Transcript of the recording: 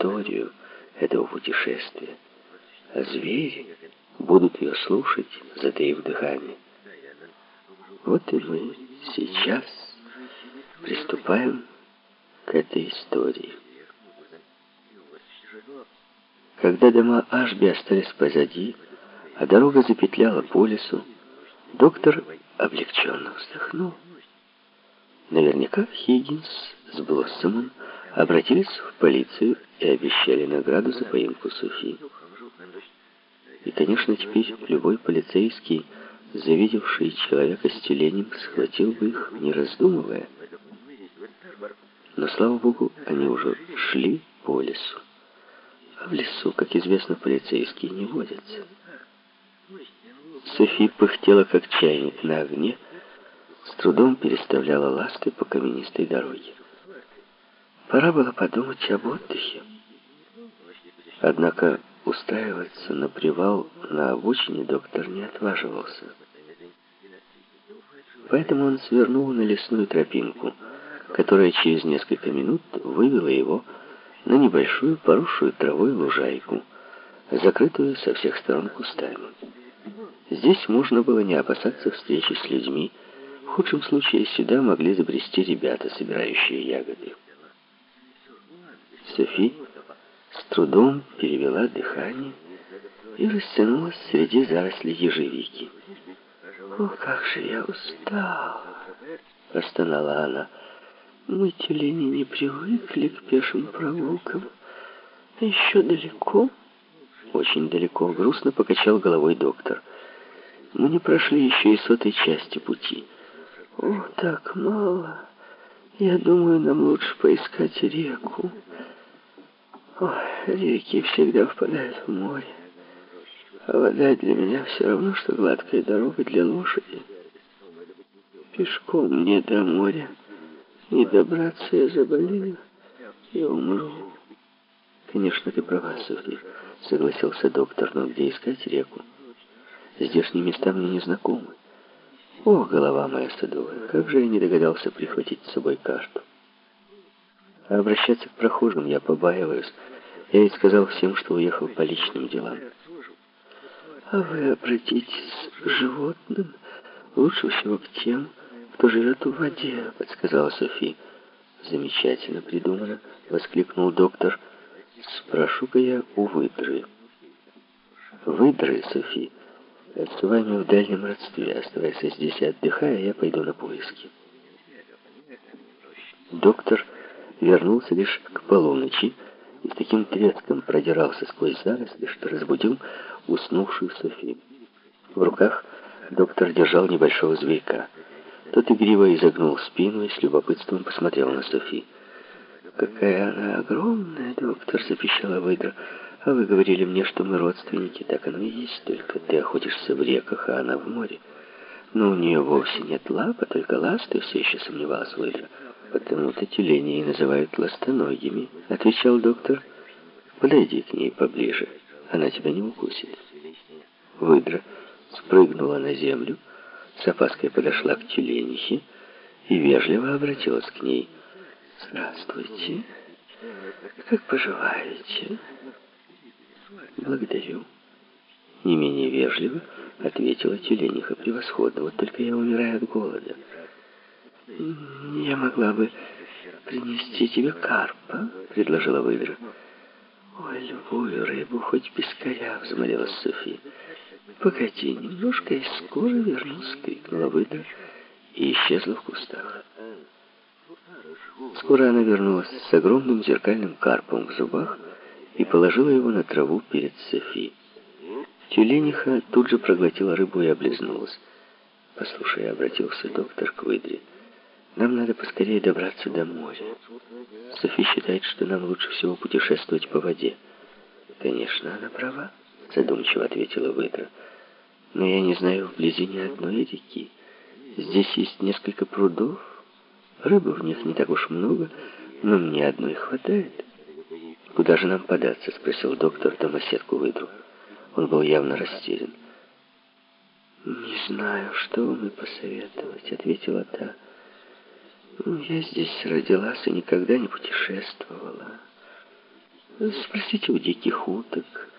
историю этого путешествия, а звери будут ее слушать, затаив дыхание. Вот и мы сейчас приступаем к этой истории. Когда дома Ашби остались позади, а дорога запетляла по лесу, доктор облегченно вздохнул. Наверняка Хиггинс с Блоссомом обратились в полицию и обещали награду за поимку Софи. И, конечно, теперь любой полицейский, завидевший человека с тюленем, схватил бы их, не раздумывая. Но, слава богу, они уже шли по лесу. А в лесу, как известно, полицейские не водятся. Софи пыхтела, как чайник на огне, с трудом переставляла ласты по каменистой дороге. Пора было подумать об отдыхе. Однако устраиваться на привал на обочине доктор не отваживался. Поэтому он свернул на лесную тропинку, которая через несколько минут вывела его на небольшую поросшую травой лужайку, закрытую со всех сторон кустами. Здесь можно было не опасаться встречи с людьми, в худшем случае сюда могли забрести ребята, собирающие ягоды. Софи с трудом перевела дыхание и растянулась среди зарослей ежевики. «О, как же я устала!» — простонала она. «Мы, тюлени, не привыкли к пешим прогулкам. Еще далеко?» «Очень далеко», — грустно покачал головой доктор. «Мы не прошли еще и сотой части пути». «О, так мало. Я думаю, нам лучше поискать реку». Ой, реки всегда впадают в море. А вода для меня все равно, что гладкая дорога для лошади. Пешком не до моря, не добраться я заболею и умру. Конечно, ты права, Софи, согласился доктор, но где искать реку? Здешние места мне не знакомы. О, голова моя садовая, как же я не догадался прихватить с собой карту. А обращаться к прохожим я побаиваюсь. Я ведь сказал всем, что уехал по личным делам. А вы обратитесь к животным, лучше всего к тем, кто живет в воде, подсказала Софи. Замечательно придумано, воскликнул доктор. Спрошу-ка я у выдры. Выдры, Софи, с вами в дальнем родстве. Оставайся здесь и отдыхая, я пойду на поиски. Доктор вернулся лишь к полуночи и с таким треском продирался сквозь заросли, что разбудил уснувшую Софи. В руках доктор держал небольшого зверька. Тот игриво изогнул спину и с любопытством посмотрел на Софи. «Какая она огромная, доктор!» — запищала выдра. «А вы говорили мне, что мы родственники. Так оно и есть, только ты охотишься в реках, а она в море. Но у нее вовсе нет лап, а только ласты, все еще сомневалась выдра. «Потому-то тюленей называют ластоногими», — отвечал доктор. «Подойди к ней поближе, она тебя не укусит». Выдра спрыгнула на землю, с опаской подошла к тюленихе и вежливо обратилась к ней. «Здравствуйте. Как поживаете?» «Благодарю». Не менее вежливо ответила тюлениха превосходно. «Вот только я умираю от голода». «Я могла бы принести тебе карпа», — предложила выдра. «Ой, любую рыбу, хоть пескаря», — взмолилась София. «Погоди немножко, и скоро вернусь», — крикнула выдра и исчезла в кустах. Скоро она вернулась с огромным зеркальным карпом в зубах и положила его на траву перед Софи. Тюлениха тут же проглотила рыбу и облизнулась. «Послушай», — обратился доктор к выдре, — нам надо поскорее добраться до моря. Софи считает, что нам лучше всего путешествовать по воде. Конечно, она права, задумчиво ответила Выдра. Но я не знаю вблизи ни одной реки. Здесь есть несколько прудов. Рыбы в них не так уж много, но мне одной хватает. «Куда же нам податься?» — спросил доктор домоседку Выдру. Он был явно растерян. «Не знаю, что вам и посоветовать», — ответила та. Я здесь родилась и никогда не путешествовала. Спросите у диких уток.